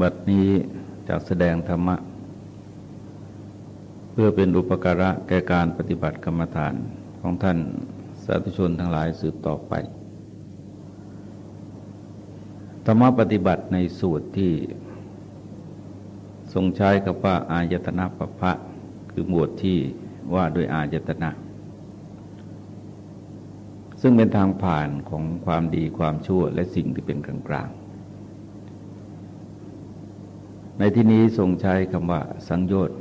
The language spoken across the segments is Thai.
บัดนี้จากแสดงธรรมะ เพื่อเป็นอุปการะแก่การปฏิบัติกรรมฐานของท่านสาธุชนทั้งหลายสืบต่อไป ธรรมะปฏิบัติในสูตรที่ ทรงใช้กับว่าอายตนะปภะคือหมวดที่ว่าด้วยอายตนะ ซึ่งเป็นทางผ่านของความดีความชั่วและสิ่งที่เป็นกลางกลาง ในที่นี้ทรงใช้คำว่าสังโยชน์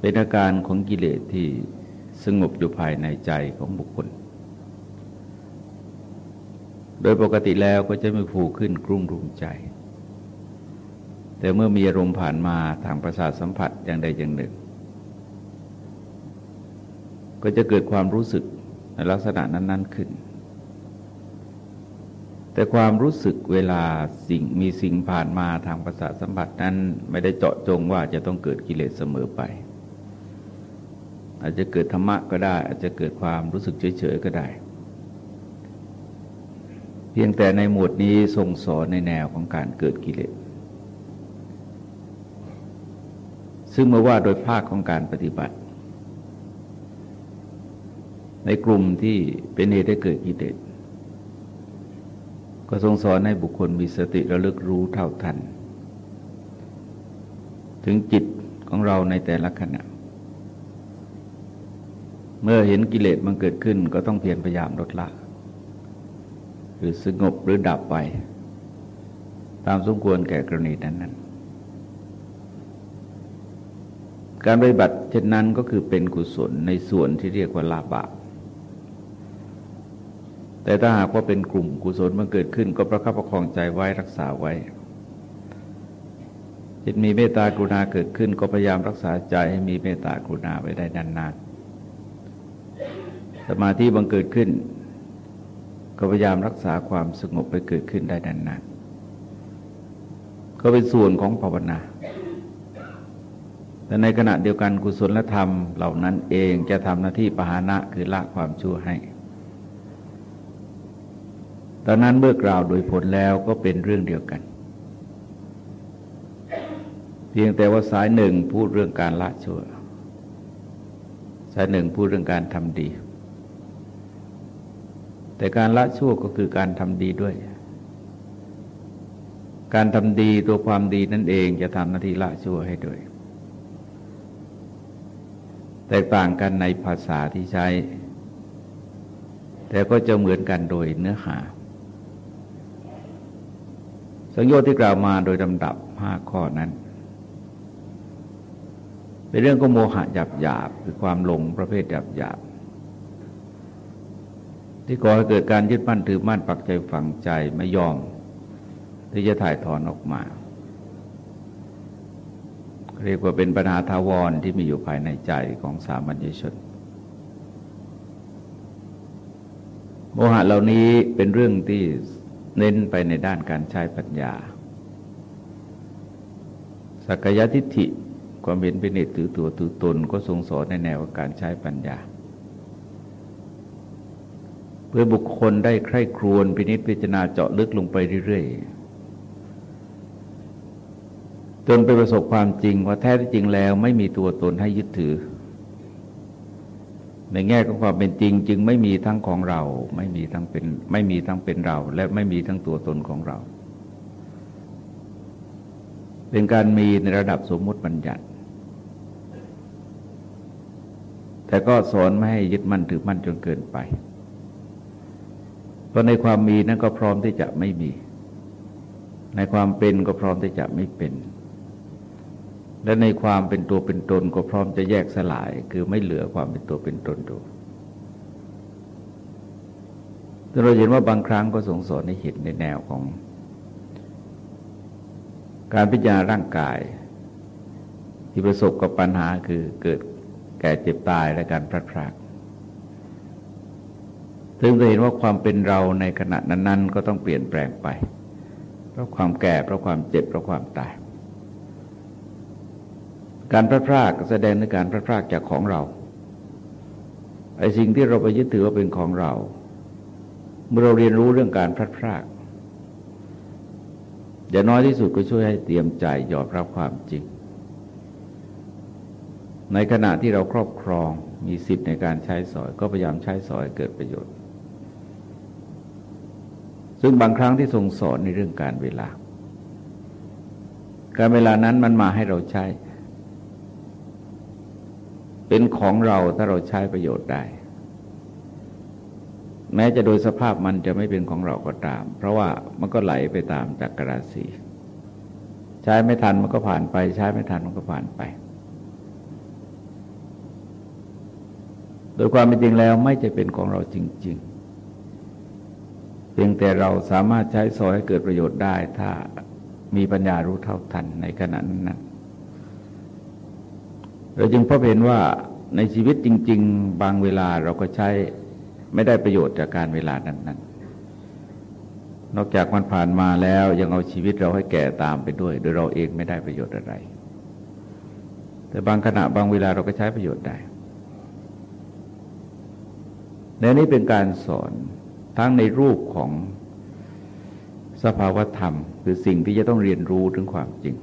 เป็นอาการของกิเลสที่สงบอยู่ภายในใจของบุคคล โดยปกติแล้วก็จะไม่ผูกขึ้นกรุ่มรุมใจ แต่เมื่อมีอารมณ์ผ่านมาทางประสาทสัมผัสอย่างใดอย่างหนึ่ง ก็จะเกิดความรู้สึกในลักษณะนั้น ๆ ขึ้น แต่ความรู้สึกเวลาสิ่งมีสิ่งผ่านมาทางประสาทสัมผัสนั้น ไม่ได้เจาะจงว่าจะต้องเกิดกิเลสเสมอไป อาจจะเกิดธรรมะก็ได้ อาจจะเกิดความรู้สึกเฉยๆก็ได้ เพียงแต่ในหมวดนี้ทรงสอนในแนวของการเกิดกิเลสซึ่งมาว่าโดยภาคของการปฏิบัติ ในกลุ่มที่เป็นเหตุให้เกิดกิเลส ก็ทรงสอนให้บุคคลมีสติระลึกรู้เท่าทัน ถึงจิตของเราในแต่ละขณะ เมื่อเห็นกิเลสมันเกิดขึ้นก็ต้องเพียรพยายามลดละ หรือสงบหรือดับไป ตามสมควรแก่กรณีนั้นนนการปฏิบัติเช่นนั้นก็คือเป็นกุศลในส่วนที่เรียกว่าลาบะ แต่ถ้าหากว่าเป็นกลุ่มกุศลมันเกิดขึ้น ก็ประคับประคองใจไว้รักษาไว้จิตมีเมตตากรุณาเกิดขึ้น ก็พยายามรักษาใจให้มีเมตตากรุณาไว้ได้นานๆสมาธิบังเกิดขึ้น ก็พยายามรักษาความสงบไปเกิดขึ้นได้นานๆก็เป็นส่วนของภาวนาแต่ในขณะเดียวกันกุศลธรรมเหล่านั้นเองจะทำหน้าที่ปหานะคือละความชั่วให้ ตอนนั้นเมื่อกล่าวโดยผลแล้วก็เป็นเรื่องเดียวกัน เพียงแต่ว่าสายหนึ่งพูดเรื่องการละชั่ว สายหนึ่งพูดเรื่องการทำดี แต่การละชั่วก็คือการทำดีด้วย การทำดีตัวความดีนั่นเองจะทำหน้าที่ละชั่วให้ด้วย แตกต่างกันในภาษาที่ใช้แต่ก็จะเหมือนกันโดยเนื้อหา สังโยชน์ที่กล่าวมาโดยลำดับห้าข้อนั้น เป็นเรื่องของโมหะหยาบหยาบคือความหลงประเภทหยาบหยาบที่ก่อให้เกิดการยึดมั่นถือมั่นปักใจฝังใจไม่ยอม ที่จะถ่ายถอนออกมา เรียกว่าเป็นปัญหาทาวรที่มีอยู่ภายในใจของสามัญชนโมหะเหล่านี้เป็นเรื่องที่ เน้นไปในด้านการใช้ปัญญา สักยทิฏฐิความเห็นเป็นเหตุถือตัวถือตนก็ทรงสอนในแนวการใช้ปัญญา เพื่อบุคคลได้ใคร่ครวญพินิจพิจารณาเจาะลึกลงไปเรื่อยๆ จนไปประสบความจริงว่าแท้ที่จริงแล้วไม่มีตัวตนให้ยึดถือ ในแง่ของความเป็นจริง จึงไม่มีทั้งของเรา ไม่มีทั้งเป็นไม่มีทั้งเป็นเรา และไม่มีทั้งตัวตนของเรา เป็นการมีในระดับสมมติบัญญัติ แต่ก็สอนไม่ให้ยึดมั่นถือมั่นจนเกินไป เพราะในความมีนั้นก็พร้อมที่จะไม่มี ในความเป็นก็พร้อมที่จะไม่เป็น และในความเป็นตัวเป็นตนก็พร้อมจะแยกสลาย คือไม่เหลือความเป็นตัวเป็นตนดูแต่เราเห็นว่าบางครั้งก็สงสารในเห็นในแนวของ การพิจารณาร่างกาย ที่ประสบกับปัญหาคือเกิดแก่เจ็บตายและการพลัดพรากซึ่งจะเห็นว่าความเป็นเราในขณะนั้น ๆ ก็ต้องเปลี่ยนแปลงไป เพราะความแก่เพราะความเจ็บเพราะความตาย การพลาดพลาดแสดงในการพลาดพลาดจากของเราไอ้สิ่งที่เราไปยึดถือว่าเป็นของเรา เมื่อเราเรียนรู้เรื่องการพลาดพลาดอย่างน้อยที่สุดก็ช่วยให้เตรียมใจยอมรับความจริง ในขณะที่เราครอบครองมีสิทธิ์ในการใช้สอย ก็พยายามใช้สอยเกิดประโยชน์ ซึ่งบางครั้งที่ทรงสอนในเรื่องการเวลา การเวลานั้นมันมาให้เราใช้ เป็นของเราถ้าเราใช้ประโยชน์ได้ แม้จะโดยสภาพมันจะไม่เป็นของเราก็ตาม เพราะว่ามันก็ไหลไปตามจักรราศีใช้ไม่ทันมันก็ผ่านไป ใช้ไม่ทันมันก็ผ่านไป โดยความเป็นจริงแล้วไม่จะเป็นของเราจริง ๆ เพียงแต่เราสามารถใช้สอยให้เกิดประโยชน์ได้ ถ้ามีปัญญารู้เท่าทันในขณะนั้น เราจึงพบเห็นว่าในชีวิตจริง ๆ บางเวลาเราก็ใช้ไม่ได้ประโยชน์จากการเวลานั้นๆ นอกจากมันผ่านมาแล้วยังเอาชีวิตเราให้แก่ตามไปด้วย โดยเราเองไม่ได้ประโยชน์อะไร แต่บางขณะบางเวลาเราก็ใช้ประโยชน์ได้ในนี้เป็นการสอนทั้งในรูปของสภาวธรรม คือสิ่งที่จะต้องเรียนรู้ถึงความจริง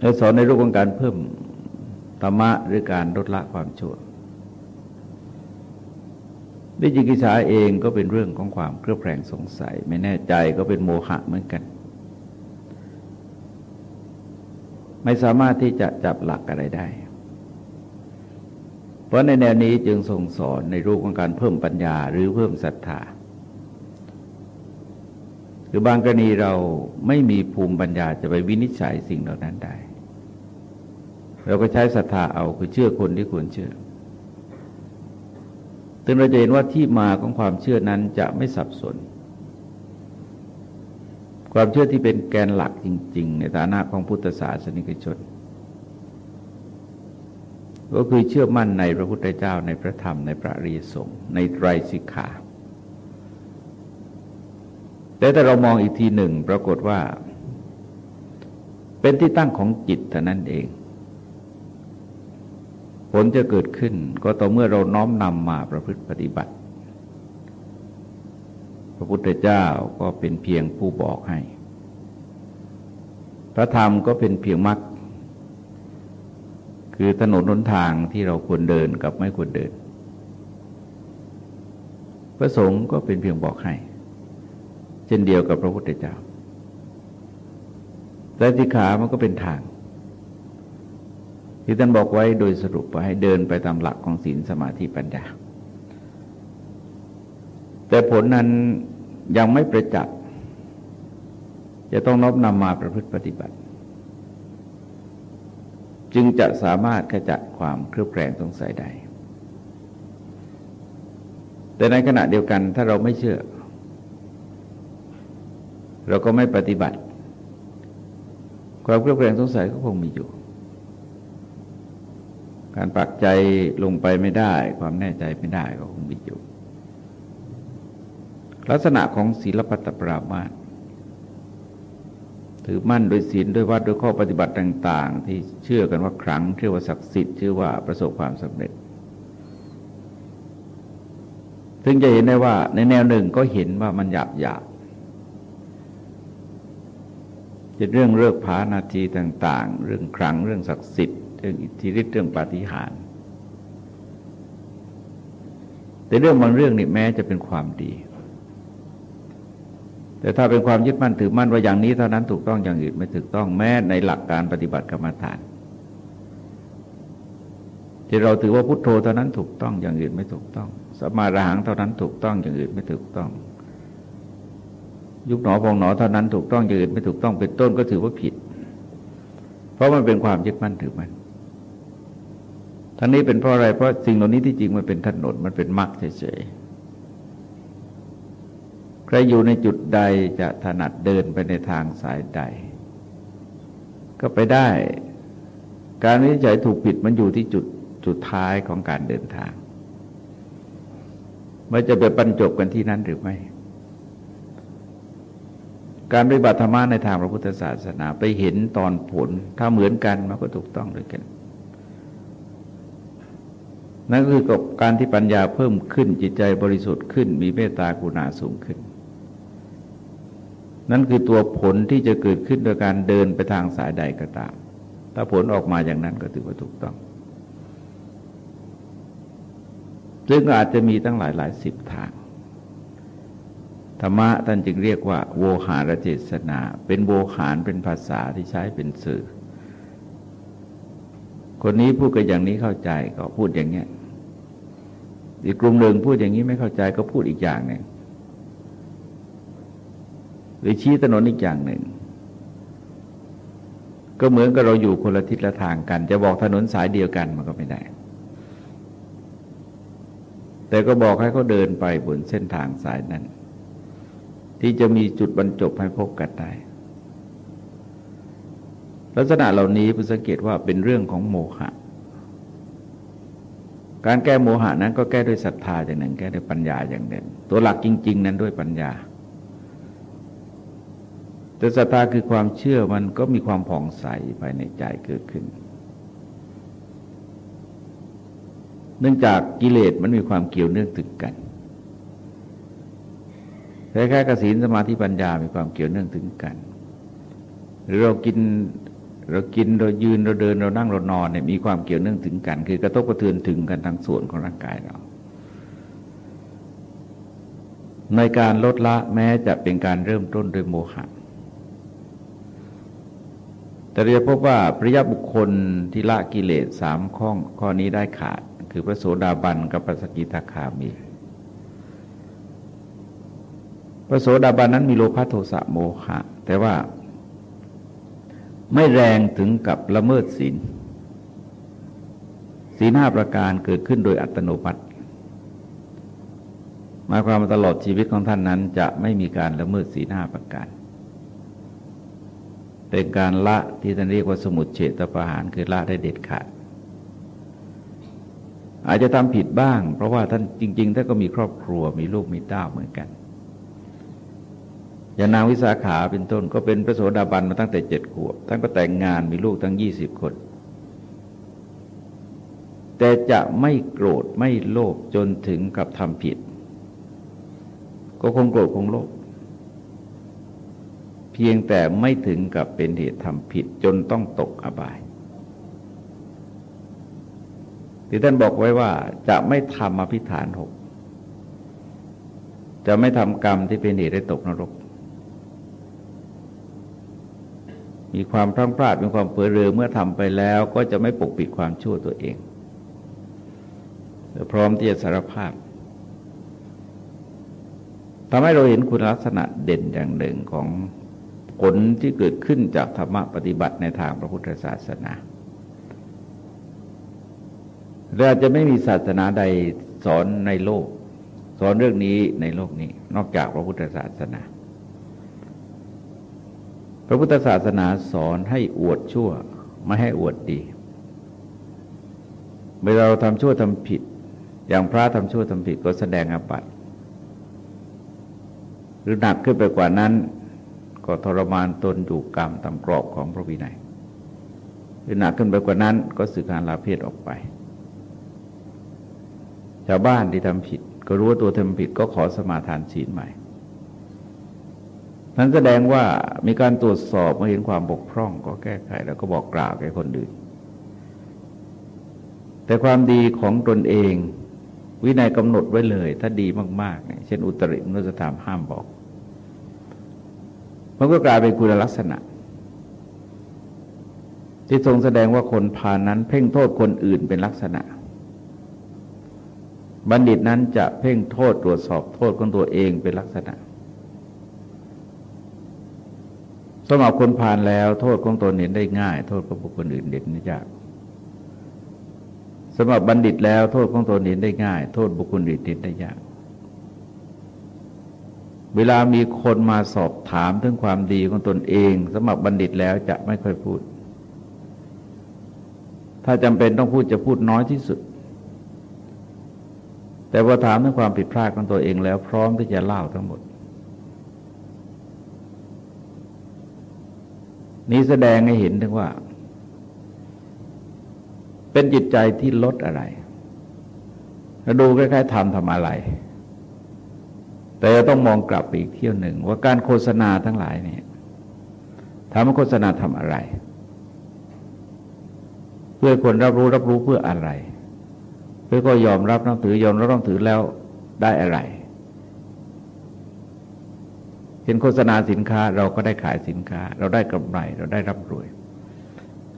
และสอนในรูปของการเพิ่มธรรมะหรือการลดละความชั่ววิจิกิจฉาเองก็เป็นเรื่องของความเครือบแคลงสงสัย ไม่แน่ใจก็เป็นโมหะเหมือนกัน ไม่สามารถที่จะจับหลักอะไรได้ เพราะในแนวนี้จึงทรงสอนในรูปของการเพิ่มปัญญาหรือเพิ่มศรัทธาหรือบางกรณีเราไม่มีภูมิปัญญาจะไปวินิจฉัยสิ่งเหล่านั้นได้ เราก็ใช้ศรัทธาเอาคือเชื่อคนที่ควรเชื่อถึงเราจะเห็นว่าที่มาของความเชื่อนั้นจะไม่สับสน ความเชื่อที่เป็นแกนหลักจริง ๆ ในฐานะของพุทธศาสนิกชน ก็คือเชื่อมั่นในพระพุทธเจ้าในพระธรรมในพระรีสงในไตรสิกขาแต่ถ้าเรามองอีกทีหนึ่งปรากฏว่า เป็นที่ตั้งของจิตเท่านั้นเอง ผลจะเกิดขึ้นก็ต่อเมื่อเราน้อมนำมาประพฤติปฏิบัติ พระพุทธเจ้าก็เป็นเพียงผู้บอกให้ พระธรรมก็เป็นเพียงมรรคคือถนนหนทางที่เราควรเดินกับไม่ควรเดิน พระสงฆ์ก็เป็นเพียงบอกให้ เช่นเดียวกับพระพุทธเจ้าแต่ติขามันก็เป็นทาง ที่ท่านบอกไว้โดยสรุปว่าให้เดินไปตามหลักของศีลสมาธิปัญญา แต่ผลนั้นยังไม่ประจักษ์จะต้องนอบนำมาประพฤติปฏิบัติ จึงจะสามารถขจัดความเครือบแคลงสงสัยได้แต่ในขณะเดียวกันถ้าเราไม่เชื่อ เราก็ไม่ปฏิบัติ ความเครือบแคลงสงสัยก็คงมีอยู่ การปักใจลงไปไม่ได้ ความแน่ใจไม่ได้ก็คงมีอยู่ ลักษณะของศีลปัตปรามาสถือมั่นโดยศีลด้วยวัดด้วยข้อปฏิบัติต่าง ๆ ที่เชื่อกันว่าครั้งเชื่อว่าศักดิ์สิทธิ์เชื่อว่าประสบความสำเร็จถึงจะเห็นได้ว่าในแนวหนึ่งก็เห็นว่ามันหยาบหยาบจะเรื่องเลิกผานาทีต่าง ๆ เรื่องครั้งเรื่องศักดิ์สิทธิ์ เรื่องอิทธิฤทธิ์เรื่องปาฏิหาริย์แต่เรื่องบางเรื่องนี่แม้จะเป็นความดี แต่ถ้าเป็นความยึดมั่นถือมั่นว่าอย่างนี้เท่านั้นถูกต้องอย่างอื่นไม่ถูกต้องแม้ในหลักการปฏิบัติกรรมฐานที่เราถือว่าพุทโธเท่านั้นถูกต้องอย่างอื่นไม่ถูกต้องสมาระหังเท่านั้นถูกต้องอย่างอื่นไม่ถูกต้อง ยุบหนอพองหนอเท่านั้นถูกต้องอย่างอื่นไม่ถูกต้องเป็นต้นก็ถือว่าผิด เพราะมันเป็นความยึดมั่นถือมั่น ทั้งนี้เป็นเพราะอะไร เพราะสิ่งเหล่านี้ที่จริงมันเป็นถนนมันเป็นมรรคเฉยๆ ใครอยู่ในจุดใดจะถนัดเดินไปในทางสายใด ก็ไปได้ การวิจัยถูกผิดมันอยู่ที่จุดจุดท้ายของการเดินทางมันจะไปบรรจบกันที่นั้นหรือไม่ การปฏิบัติธรรมในทางพระพุทธศาสนาไปเห็นตอนผล ถ้าเหมือนกันมันก็ถูกต้องด้วยกัน นั่นก็คือกับการที่ปัญญาเพิ่มขึ้นจิตใจบริสุทธิ์ขึ้น มีเมตตากรุณาสูงขึ้น นั่นคือตัวผลที่จะเกิดขึ้นโดยการเดินไปทางสายใดก็ตาม ถ้าผลออกมาอย่างนั้นก็ถือว่าถูกต้อง ซึ่งอาจจะมีตั้งหลายหลายสิบทางธรรมะท่านจึงเรียกว่า โวหารเจษนา เป็นโวหารเป็นภาษาที่ใช้เป็นสื่อ คนนี้พูดกันอย่างนี้เข้าใจก็พูดอย่างเงี้ย อีกกลุ่มหนึ่งพูดอย่างนี้ไม่เข้าใจก็พูดอีกอย่างหนึ่งหรือชี้ถนนอีกอย่างหนึ่ง ก็เหมือนกับเราอยู่คนละทิศละทางกัน จะบอกถนนสายเดียวกันมันก็ไม่ได้ แต่ก็บอกให้เขาเดินไปบนเส้นทางสายนั้น ที่จะมีจุดบรรจบให้พบกันได้ลักษณะเหล่านี้ผู้สังเกตว่าเป็นเรื่องของโมหะ การแก้โมหะนั้นก็แก้ด้วยศรัทธาอย่างหนึ่ง แก้ด้วยปัญญาอย่างหนึ่ง ตัวหลักจริง ๆ นั้นด้วยปัญญา แต่ศรัทธาคือความเชื่อมันก็มีความผ่องใสภายในใจเกิดขึ้น เนื่องจากกิเลสมันมีความเกี่ยวเนื่องถึงกันคล้ายๆกสินสมาธิปัญญามีความเกี่ยวเนื่องถึงกันหรือเรากิน เรากินเรายืนเราเดินเรานั่งเรานอนเนี่ยมีความเกี่ยวเนื่องถึงกัน คือกระทบกระเทือนถึงกันทั้งส่วนของร่างกายเรา ในการลดละแม้จะเป็นการเริ่มต้นโดยโมหะแต่เราพบว่าพระยะบุคคลที่ละกิเลสสามข้องข้อนี้ได้ขาด คือพระโสดาบันกับพระสกิทาคามี พระโสดาบันนั้นมีโลภะโทสะโมหะ แต่ว่า ไม่แรงถึงกับละเมิดศีลศีลห้าประการเกิดขึ้นโดยอัตโนมัติหมายความว่าตลอดชีวิตของท่านนั้น จะไม่มีการละเมิดศีลห้าประการ เป็นการละที่ท่านเรียกว่าสมุดเฉตประหารคือละได้เด็ดขาด อาจจะทำผิดบ้าง เพราะว่าท่านจริงๆท่านก็มีครอบครัวมีลูกมีเต้าเหมือนกัน อย่างนางวิสาขาเป็นต้นก็เป็นพระโสดาบันมาตั้งแต่เจ็ดขวบท่านก็แต่งงานมีลูกตั้งยี่สิบคน แต่จะไม่โกรธไม่โลภจนถึงกับทำผิด ก็คงโกรธคงโลภเพียงแต่ไม่ถึงกับเป็นเหตุทำผิดจนต้องตกอบายที่ท่านบอกไว้ว่าจะไม่ทำอภิฐานหกจะไม่ทำกรรมที่เป็นเหตุให้ตกนรก มีความพลั้งพลาดมีความเปื่อเรือเมื่อทำไปแล้วก็จะไม่ปกปิดความชั่วตัวเองพร้อมที่จะสารภาพทำให้เราเห็นคุณลักษณะเด่นอย่างหนึ่งของผลที่เกิดขึ้นจากธรรมะปฏิบัติในทางพระพุทธศาสนาเราจะไม่มีศาสนาใดสอนในโลก สอนเรื่องนี้ในโลกนี้ นอกจากพระพุทธศาสนา ระพุทธศาสนาสอนให้อวดชั่ว ไม่ให้อวดดีเมื่อเราทำชั่วทำผิด อย่างพระทำชั่วทำผิดก็แสดงอาบัติหรือหนักขึ้นไปกว่านั้น ก็ทรมานตนอยู่กรรมตามกรอบของพระวินัยหรือหนักขึ้นไปกว่านั้น ก็สึกการลาเพศออกไป ชาวบ้านที่ทำผิด ก็รู้ว่าตัวทำผิดก็ขอสมาทานศีลใหม่ นั้นแสดงว่ามีการตรวจสอบมาเห็นความบกพร่อง ก็แก้ไขแล้วก็บอกกล่าวแก่คนอื่น แต่ความดีของตนเอง วินัยกำหนดไว้เลย ถ้าดีมากๆเช่นอุตริมนุสธรรมห้ามบอก มันก็กลายเป็นคุณลักษณะ ที่ทรงแสดงว่าคนพานั้น เพ่งโทษคนอื่นเป็นลักษณะบัณฑิตนั้นจะเพ่งโทษตรวจสอบโทษของตัวเองเป็นลักษณะ สำหรับคนผ่านแล้ว โทษของตนเห็นได้ง่าย โทษของบุคคลอื่นเด่นไม่ยากสำหรับบัณฑิตแล้ว โทษของตนเห็นได้ง่าย โทษบุคคลอื่นเห็นได้ยาก เวลามีคนมาสอบถามถึงความดีของตนเองสำหรับบัณฑิตแล้วจะไม่ค่อยพูด ถ้าจำเป็นต้องพูดจะพูดน้อยที่สุด แต่พอถามถึงความผิดพลาดของตัวเองแล้ว พร้อมที่จะเล่าทั้งหมด นี้แสดงให้เห็นถึงว่า เป็นจิตใจที่ลดอะไรแล้วดูคล้ายๆทำทำอะไร แต่ต้องมองกลับไปอีกเที่ยวหนึ่ง ว่าการโฆษณาทั้งหลายเนี่ยถามว่าโฆษณาทำอะไร เพื่อคนรับรู้รับรู้เพื่ออะไร เพื่อก็ยอมรับนับถือยอมรับนับถือแล้วได้อะไร เห็นโฆษณาสินค้าเราก็ได้ขายสินค้า เราได้กำไรเราได้รับรวย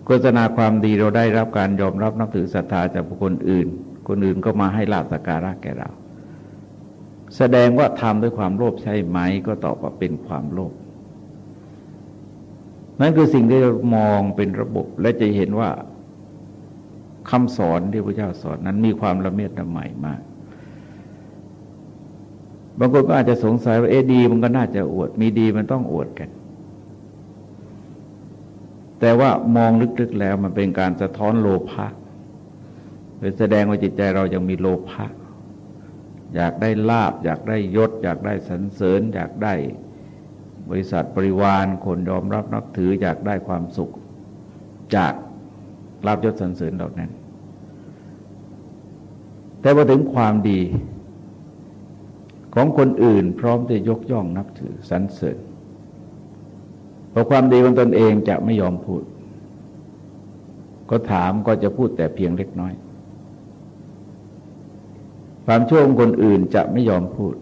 โฆษณาความดีเราได้รับการยอมรับนับถือศรัทธาจากบุคคลอื่น คนอื่นก็มาให้ลาบสักการะแก่เรา แสดงว่าทำด้วยความโลภใช่ไหมก็ตอบว่าเป็นความโลภนั่นคือสิ่งที่เรามองเป็นระบบและจะเห็นว่าคำสอนที่พระเจ้าสอนนั้นมีความละเมียดละไมมาก บางคนก็อาจจะสงสัยว่าเอดี มันก็น่าจะอวด มีดีมันต้องอวดกัน แต่ว่ามองลึกๆแล้วมันเป็นการสะท้อนโลภะแสดงว่าจิตใจเรายังมีโลภะอยากได้ลาบ อยากได้ยศ อยากได้สรรเสริญ อยากได้บริษัทบริวารคนยอมรับนับถืออยากได้ความสุข จากลาบยศสรรเสริญเหล่านั้น แต่พอถึงความดี ของคนอื่นพร้อมจะยกย่องนับถือสรรเสริญพอความดีของตนเองจะไม่ยอมพูด ก็ถามก็จะพูดแต่เพียงเล็กน้อย ความชั่วของคนอื่นจะไม่ยอมพูด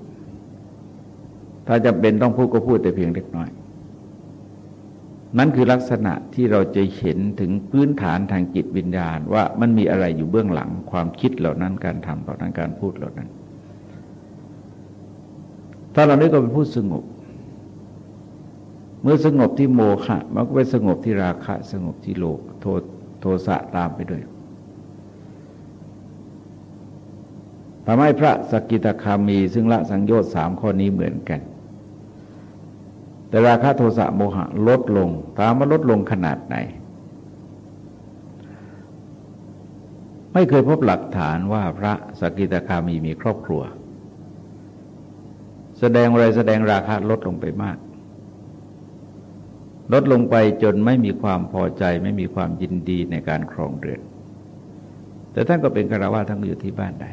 ถ้าจะเป็นต้องพูดก็พูดแต่เพียงเล็กน้อย นั่นคือลักษณะที่เราจะเห็นถึงพื้นฐานทางจิตวิญญาณว่ามันมีอะไรอยู่เบื้องหลังความคิดเหล่านั้นการทำเหล่านั้นการพูดเหล่านั้น ถ้าเรานี้ก็เป็นผู้สงบ เมื่อสงบที่โมฆะมันก็ไปสงบที่ราคะ สงบที่โลภโทโทสะตามไปด้วยทำให้พระสกิตาคามี ซึ่งละสังโยชน์สามข้อนี้เหมือนกัน แต่ราคะโทสะโมหะลดลง ตามมาลดลงขนาดไหน ไม่เคยพบหลักฐานว่าพระสกิตาคามีมีครอบครัว แสดงอะไรแสดงราคาลดลงไปมาก ลดลงไปจนไม่มีความพอใจไม่มีความยินดีในการครองเรือน แต่ท่านก็เป็นกระว่าทั้งอยู่ที่บ้านได้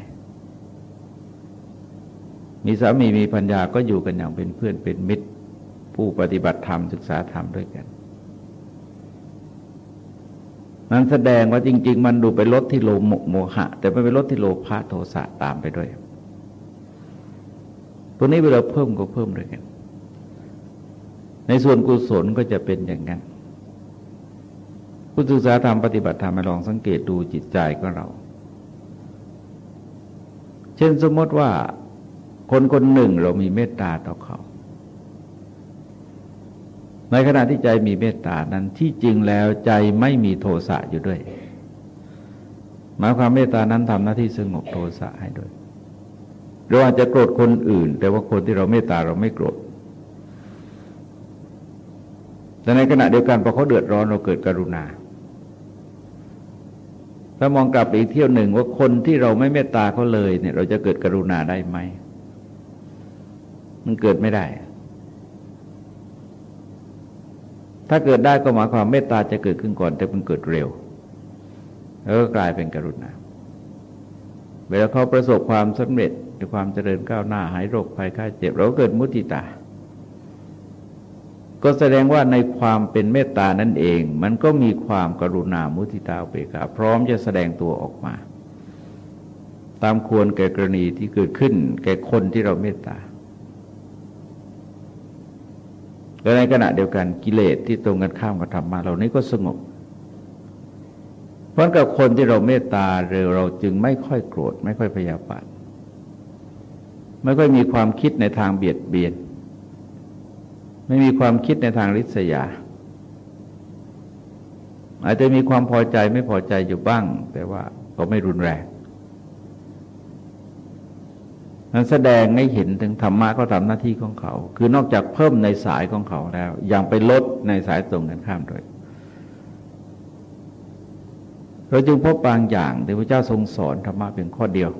มีสามีมีปัญญาก็อยู่กันอย่างเป็นเพื่อนเป็นมิตร ผู้ปฏิบัติธรรมศึกษาธรรมด้วยกัน นั้นแสดงว่าจริง ๆ มันดูไปลดที่โลโมหะ แต่ไม่ไปลดที่โลภะโทสะตามไปด้วย ตัวนี้เวลาเพิ่มก็เพิ่มเลยกัน ในส่วนกุศลก็จะเป็นอย่างนั้นผู้ศึกษาธรรมปฏิบัติธรรมมาลองสังเกตดูจิตใจของเรา เช่นสมมติว่าคนคนหนึ่งเรามีเมตตาต่อเขา ในขณะที่ใจมีเมตตานั้นที่จริงแล้วใจไม่มีโทสะอยู่ด้วย หมายความเมตตานั้นทำหน้าที่สงบโทสะให้ด้วย เราอาจจะโกรธคนอื่น แต่ว่าคนที่เราเมตตาเราไม่โกรธแต่ในขณะเดียวกันพอเขาเดือดร้อนเราเกิดกรุณา ถ้ามองกลับอีกเที่ยวหนึ่งว่าคนที่เราไม่เมตตาเขาเลยเนี่ย เราจะเกิดกรุณาได้ไหม มันเกิดไม่ได้ ถ้าเกิดได้ก็หมายความเมตตาจะเกิดขึ้นก่อน แต่มันเกิดเร็ว แล้วก็กลายเป็นกรุณา เวลาเขาประสบความสำเร็จ ในความเจริญก้าวหน้าหายโรคภัยไข้เจ็บเราเกิดมุติตา ก็แสดงว่าในความเป็นเมตตานั่นเอง มันก็มีความกรุณามุติตาเปกาพร้อมจะแสดงตัวออกมา ตามควรแก่กรณีที่เกิดขึ้น แก่คนที่เราเมตตาและในขณะเดียวกันกิเลสที่ตรงกันข้ามกับธรรมะเหล่านี้ก็สงบ เพราะกับคนที่เราเมตตาเร็วเราจึงไม่ค่อยโกรธไม่ค่อยพยาบาท ไม่ค่อยมีความคิดในทางเบียดเบียน ไม่มีความคิดในทางริษยา อาจจะมีความพอใจไม่พอใจอยู่บ้าง แต่ว่าก็ไม่รุนแรงนั้นแสดงให้เห็นถึงธรรมะก็ทำหน้าที่ของเขา คือนอกจากเพิ่มในสายของเขาแล้ว ยังไปลดในสายตรงกันข้ามด้วยเราจึงพบบางอย่างที่พระเจ้าทรงสอนธรรมะเพียงข้อเดียว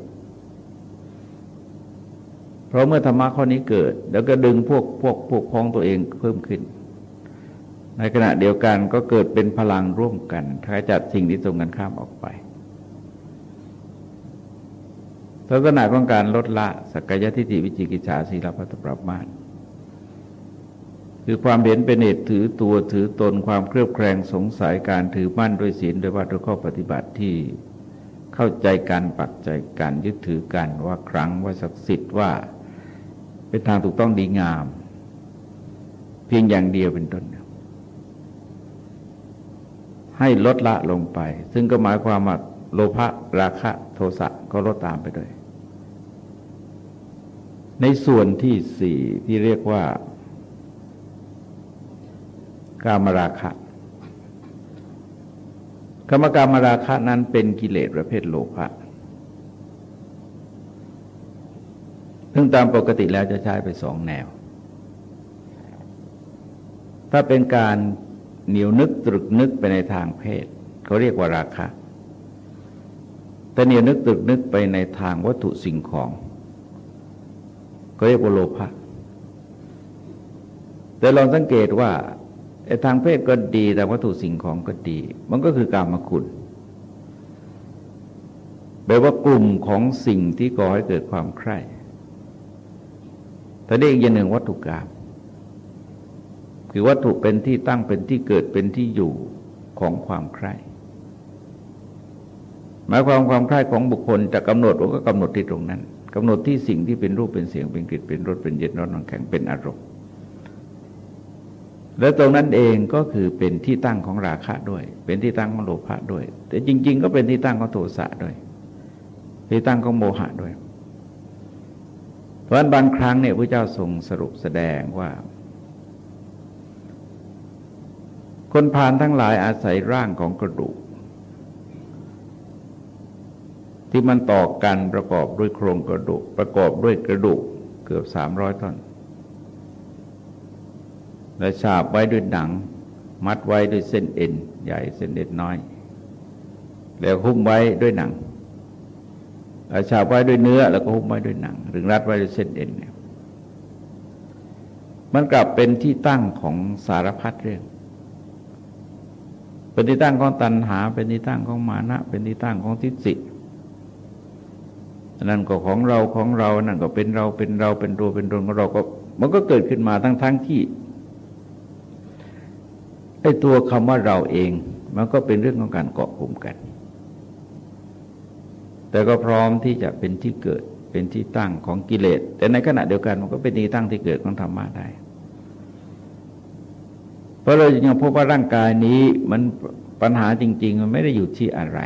เพราะเมื่อธรรมะข้อนี้เกิด แล้วก็ดึงพวกพวกพวกพ้องตัวเองเพิ่มขึ้น ในขณะเดียวกันก็เกิดเป็นพลังร่วมกันขจัดสิ่งที่ตรงกันข้ามออกไปลักษณะของการลดละสักยทิฏฐิวิจิกิจฉาสีลพัตปรามาณคือความเห็นเป็นเหตุถือตัวถือตนความเครือบแคลงสงสัยการถือมั่นด้วยศีลโดยว่าด้วยข้อปฏิบัติที่เข้าใจการปักใจการยึดถือกันว่าครั้งว่าศักดิ์สิทธิ์ว่า เป็นทางถูกต้องดีงาม เพียงอย่างเดียวเป็นต้น ให้ลดละลงไป ซึ่งก็หมายความว่าโลภะราคะ โทสะก็ลดตามไปด้วย ในส่วนที่สี่ที่เรียกว่า กามราคะกรรมกรรมราคะนั้นเป็นกิเลสประเภทโลภะ ซึ่งตามปกติแล้วจะใช้ไปสองแนว ถ้าเป็นการเหนียวนึกตรึกนึกไปในทางเพศเขาเรียกว่าราคะแต่เหนียวนึกตรึกนึกไปในทางวัตถุสิ่งของก็เรียกว่าโลภะแต่ลองสังเกตว่าไอ้ทางเพศก็ดีแต่วัตถุสิ่งของก็ดี มันก็คือกรรมคุณแปลว่ากลุ่มของสิ่งที่ก่อให้เกิดความใคร่ แต่เรียกอย่างหนึ่งวัตถุกรรมคือวัตถุเป็นที่ตั้งเป็นที่เกิดเป็นที่อยู่ของความใคร่หมายความความใคร่ของบุคคลจะกำหนดว่าก็กำหนดที่ตรงนั้นกำหนดที่สิ่งที่เป็นรูปเป็นเสียงเป็นกลิ่นเป็นรสเป็นเย็นร้อนนอนแข็งเป็นอารมณ์แล้วตรงนั้นเองก็คือเป็นที่ตั้งของราคะด้วย เป็นที่ตั้งของโลภะด้วย แต่จริง ๆ ก็เป็นที่ตั้งของโทสะด้วย ที่ตั้งของโมหะด้วย เพราะฉะนั้นบางครั้งเนี่ยพระเจ้าทรงสรุปแสดงว่า คนผ่านทั้งหลายอาศัยร่างของกระดูก ที่มันต่อกันประกอบด้วยโครงกระดูก ประกอบด้วยกระดูกเกือบสามร้อยต้นและฉาบไว้ด้วยหนัง มัดไว้ด้วยเส้นเอ็น ใหญ่เส้นเอ็นน้อย แล้วหุ้มไว้ด้วยหนัง ฉาบไว้ด้วยเนื้อแล้วก็หุ้มไว้ด้วยหนัง หรือรัดไว้ด้วยเส้นเอ็นเนี่ยมันกลับเป็นที่ตั้งของสารพัดเรื่อง เป็นที่ตั้งของตัณหา เป็นที่ตั้งของมานะ เป็นที่ตั้งของทิฏฐินั่นก็ของเราของเรา นั่นก็เป็นเราเป็นเราเป็นตัวเป็นตนของเราก็ มันก็เกิดขึ้นมาทั้งทั้งที่ไอ้ตัวคำว่าเราเอง มันก็เป็นเรื่องของการเกาะกลุ่มกัน แต่ก็พร้อมที่จะเป็นที่เกิดเป็นที่ตั้งของกิเลส แต่ในขณะเดียวกันมันก็เป็นที่ตั้งที่เกิดของธรรมะได้ เพราะเรายังพบว่าร่างกายนี้มันปัญหาจริง ๆ มันไม่ได้อยู่ที่อะไร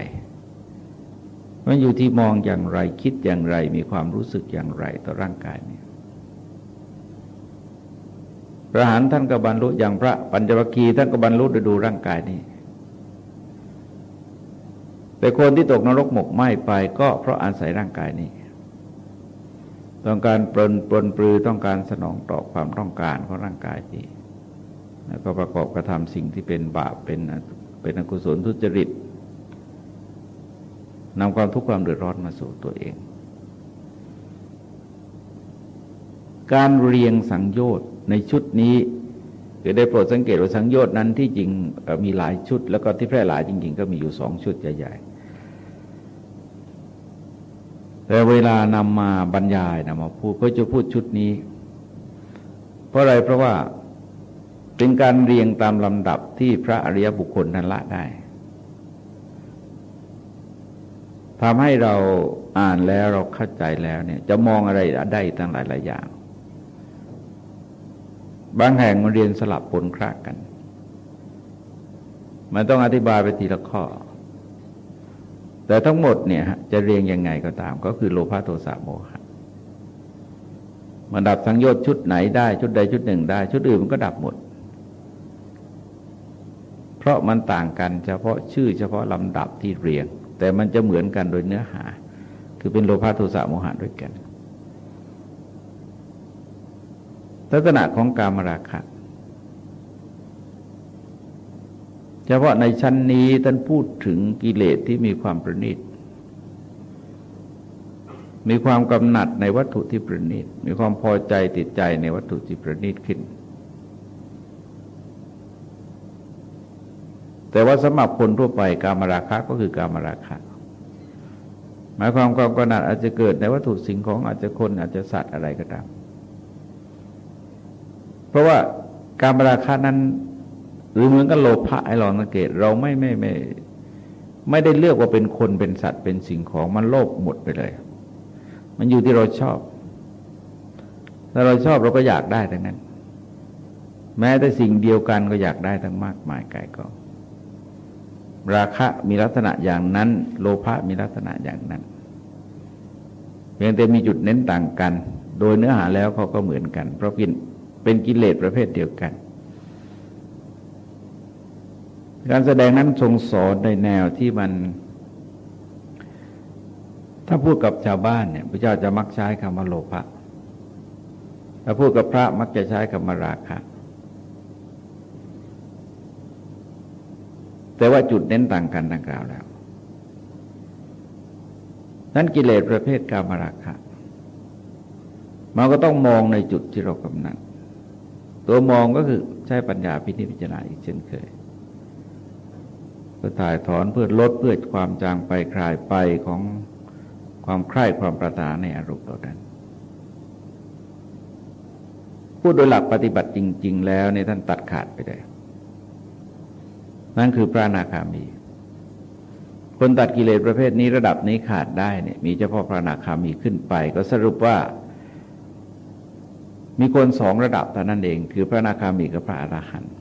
มันอยู่ที่มองอย่างไรคิดอย่างไร มีความรู้สึกอย่างไรต่อร่างกายนี้พระหันท่านก็บรรลุอย่างพระปัญจวัคคีย์ท่านก็บรรลุโดยดูร่างกายนี้ แต่คนที่ตกนรกหมกไหม้ไปก็เพราะอาศัยร่างกายนี้ ต้องการปลนปลนปลือต้องการสนองต่อความต้องการของร่างกายนี้แล้วก็ประกอบกระทำสิ่งที่เป็นบาปเป็นเป็นอกุศลทุจริตนำความทุกข์ความเดือดร้อนมาสู่ตัวเอง การเรียงสังโยชน์ในชุดนี้คือได้โปรดสังเกตว่าสังโยชน์นั้นที่จริงมีหลายชุด แล้วก็ที่แพร่หลายจริง ๆ ก็มีอยู่สองชุดใหญ่ๆ แต่เวลานำมาบรรยายนำมาพูดก็จะพูดชุดนี้ เพราะอะไรเพราะว่าเป็นการเรียงตามลำดับที่พระอริยบุคคลนั้นละได้ทำให้เราอ่านแล้วเราเข้าใจแล้วเนี่ยจะมองอะไรได้ตั้งหลายหลายอย่าง บางแห่งมันเรียนสลับปนครากัน มันต้องอธิบายไปทีละข้อ แต่ทั้งหมดเนี่ยจะเรียงยังไงก็ตาม ก็คือโลภะโทสะโมหะมันดับสังโยชน์ชุดไหนได้ชุดใดชุดหนึ่งได้ ชุดอื่นมันก็ดับหมด เพราะมันต่างกันเฉพาะชื่อเฉพาะลำดับที่เรียง แต่มันจะเหมือนกันโดยเนื้อหา คือเป็นโลภะโทสะโมหะด้วยกันลักษณะของการมราคะ เฉพาะในชั้นนี้ท่านพูดถึงกิเลสที่มีความประณีต มีความกำหนัดในวัตถุที่ประณีต มีความพอใจติดใจในวัตถุที่ประณีตขึ้น แต่ว่าสำหรับคนทั่วไปกามราคะก็คือกามราคะ หมายความความกำหนัดอาจจะเกิดในวัตถุสิ่งของอาจจะคนอาจจะสัตว์อะไรก็ตาม เพราะว่าการบราคานั้น หรือเหมือนกับโลภะไอ้ลองสังเกต เราไม่ไม่ไม่ ไม่ได้เลือกว่าเป็นคนเป็นสัตว์เป็นสิ่งของมันโลภหมดไปเลย มันอยู่ที่เราชอบถ้าเราชอบเราก็อยากได้ทั้งนั้น แม้แต่สิ่งเดียวกันก็อยากได้ทั้งมากมายกายกองราคะมีลักษณะอย่างนั้น โลภะมีลักษณะอย่างนั้น เพียงแต่มีจุดเน้นต่างกัน โดยเนื้อหาแล้วเขาก็เหมือนกัน เพราะกินเป็นกิเลสประเภทเดียวกัน การแสดงนั้นทรงสอนในแนวที่มัน ถ้าพูดกับชาวบ้านเนี่ยพระเจ้าจะมักใช้คำว่าโลภะถ้าพูดกับพระมักจะใช้คำว่าราคะแต่ว่าจุดเน้นต่างกันดังกล่าวแล้ว นั้นกิเลสประเภทกามราคะมันก็ต้องมองในจุดที่เรากำนัดตัวมองก็คือใช้ปัญญาพิจิตพิจารณาอีกเช่นเคย พื่อถ่ายถอนเพื่อลดเพื่อความจางไปคลายไปของความใคร่ความประตาในอารมณ์เหล่านั้นพูดโดยหลักปฏิบัติจริง ๆ แล้วในท่านตัดขาดไปได้ นั่นคือพระนาคามี คนตัดกิเลสประเภทนี้ระดับนี้ขาดได้เนี่ยมีเฉพาะพระนาคามีขึ้นไป ก็สรุปว่า มีคนสองระดับเท่านั้นเอง คือพระนาคามีกับพระอรหันต์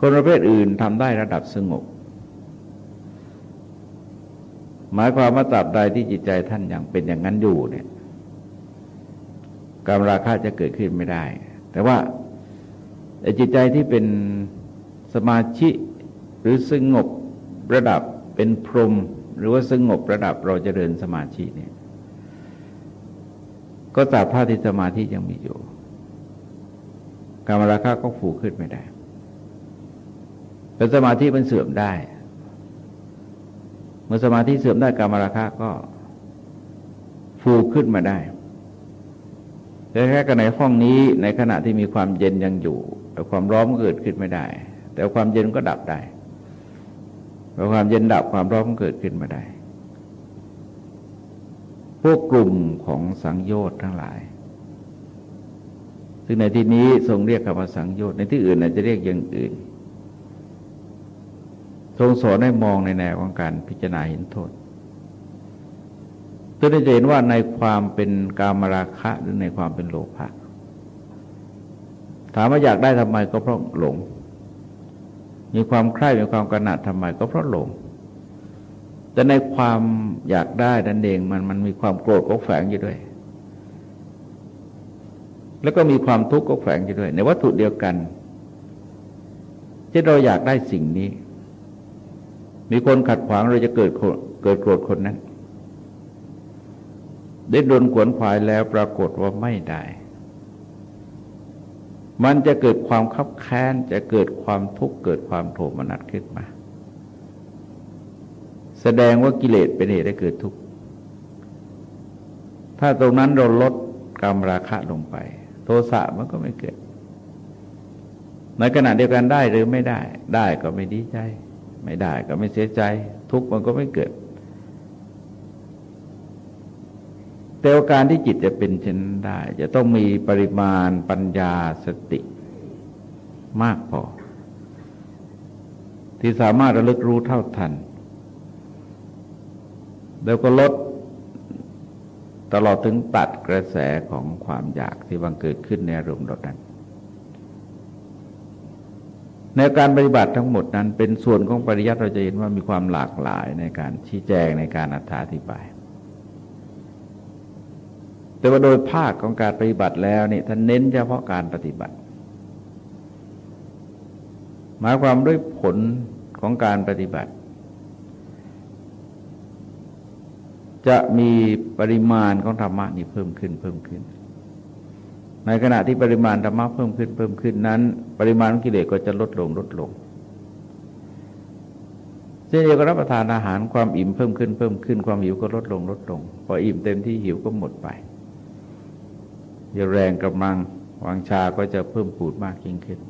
คนประเภทอื่นทำได้ระดับสงบ หมายความว่าตราบใดที่จิตใจท่านยังเป็นอย่างนั้นอยู่เนี่ยการราคะจะเกิดขึ้นไม่ได้ แต่ว่าจิตใจที่เป็นสมาธิหรือสงบระดับเป็นพรหมหรือว่าสงบระดับเราจะเดินสมาธิเนี่ย ก็ตราบเท่าที่สมาธิยังมีอยู่การมราคะก็ฟูขึ้นไม่ได้ เป็นสมาธิมันเสื่อมได้ เมื่อสมาธิเสื่อมได้การมราคะก็ฟูขึ้นมาได้แต่แค่กันในห้องนี้ในขณะที่มีความเย็นยังอยู่ แต่ความร้อนเกิดขึ้นไม่ได้ แต่ความเย็นก็ดับได้พอความเย็นดับความร้อนเกิดขึ้นมาได้ พวกกลุ่มของสังโยชน์ทั้งหลาย ซึ่งในที่นี้ทรงเรียกคำว่าสังโยชน์ในที่อื่นอาจจะเรียกอย่างอื่น ทรงสอนให้มองในแนวของการพิจารณาเห็นโทษตัวนี้จะเห็นว่าในความเป็นกามราคะหรือในความเป็นโลภะถามว่าอยากได้ทำไมก็เพราะหลง มีความใคร่มีความกระหนัดทำไมก็เพราะหลง แต่ในความอยากได้ดันเองมันมันมีความโกรธก็แฝงอยู่ด้วย แล้วก็มีความทุกข์ก็แฝงอยู่ด้วย ในวัตถุเดียวกันที่เราอยากได้สิ่งนี้ มีคนขัดขวางเราจะเกิดเกิดโกรธคนนั้น ได้โดนขวนขวายแล้วปรากฏว่าไม่ได้ มันจะเกิดความคับแค้นจะเกิดความทุกข์เกิดความโทมนัสขึ้นมา แสดงว่ากิเลสเป็นเหตุให้เกิดทุกข์ ถ้าตรงนั้นเราลดกรรมราคะลงไป โทสะมันก็ไม่เกิด ในขณะเดียวกันได้หรือไม่ได้ ได้ก็ไม่ดีใจ ไม่ได้ก็ไม่เสียใจ ทุกข์มันก็ไม่เกิด แต่การที่จิตจะเป็นเช่นได้ จะต้องมีปริมาณปัญญาสติมากพอ ที่สามารถระลึกรู้เท่าทัน แล้วก็ลดตลอดถึงตัดกระแสของความอยากที่บังเกิดขึ้นในอารมณ์เรานั้น ในการปฏิบัติทั้งหมดนั้น เป็นส่วนของปริยัติเราจะเห็นว่ามีความหลากหลายในการชี้แจงในการอธิบาย แต่ว่าโดยภาคของการปฏิบัติแล้วนี่ท่านเน้นเฉพาะการปฏิบัติ หมายความด้วยผลของการปฏิบัติ จะมีปริมาณของธรรมะนี่เพิ่มขึ้นเพิ่มขึ้น ในขณะที่ปริมาณธรรมะเพิ่มขึ้นเพิ่มขึ้นนั้น ปริมาณกิเลสก็จะลดลงลดลงเช่นเดียวกับรับประทานอาหารความอิ่มเพิ่มขึ้นเพิ่มขึ้นความหิวก็ลดลงลดลงพออิ่มเต็มที่หิวก็หมดไปจะแรงกำลังวังชาก็จะเพิ่มปูดมากยิ่งขึ้น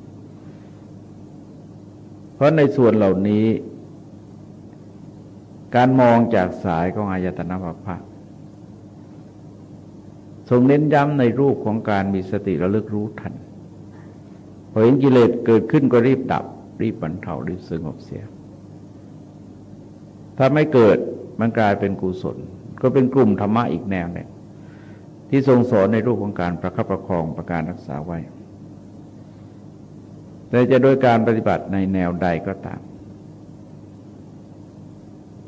เพราะในส่วนเหล่านี้ การมองจากสายของอายตนะภพะ ทรงเน้นย้ำในรูปของการมีสติระลึกรู้ทันพอเห็นกิเลสเกิดขึ้นก็รีบดับ รีบบรรเทารีบสงบเสีย ถ้าไม่เกิดมันกลายเป็นกุศล ก็เป็นกลุ่มธรรมะอีกแนวหนึ่งที่ทรงสอนในรูปของการประคับประคองประการรักษาไว้ แต่จะโดยการปฏิบัติในแนวใดก็ตาม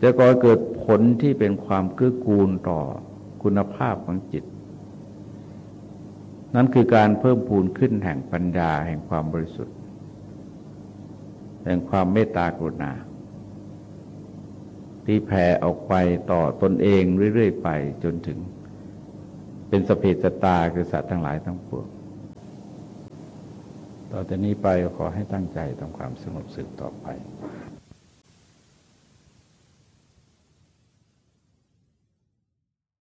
จะก่อเกิดผลที่เป็นความเกื้อกูลต่อคุณภาพของจิต นั่นคือการเพิ่มพูนขึ้นแห่งปัญญาแห่งความบริสุทธิ์ แห่งความเมตตากรุณา ที่แผ่ออกไปต่อตนเองเรื่อยๆไปจนถึง เป็นสเพสตาคือสัตว์ทั้งหลายทั้งปวงต่อจากนี้ไปขอให้ตั้งใจทำความสงบสึกต่อไป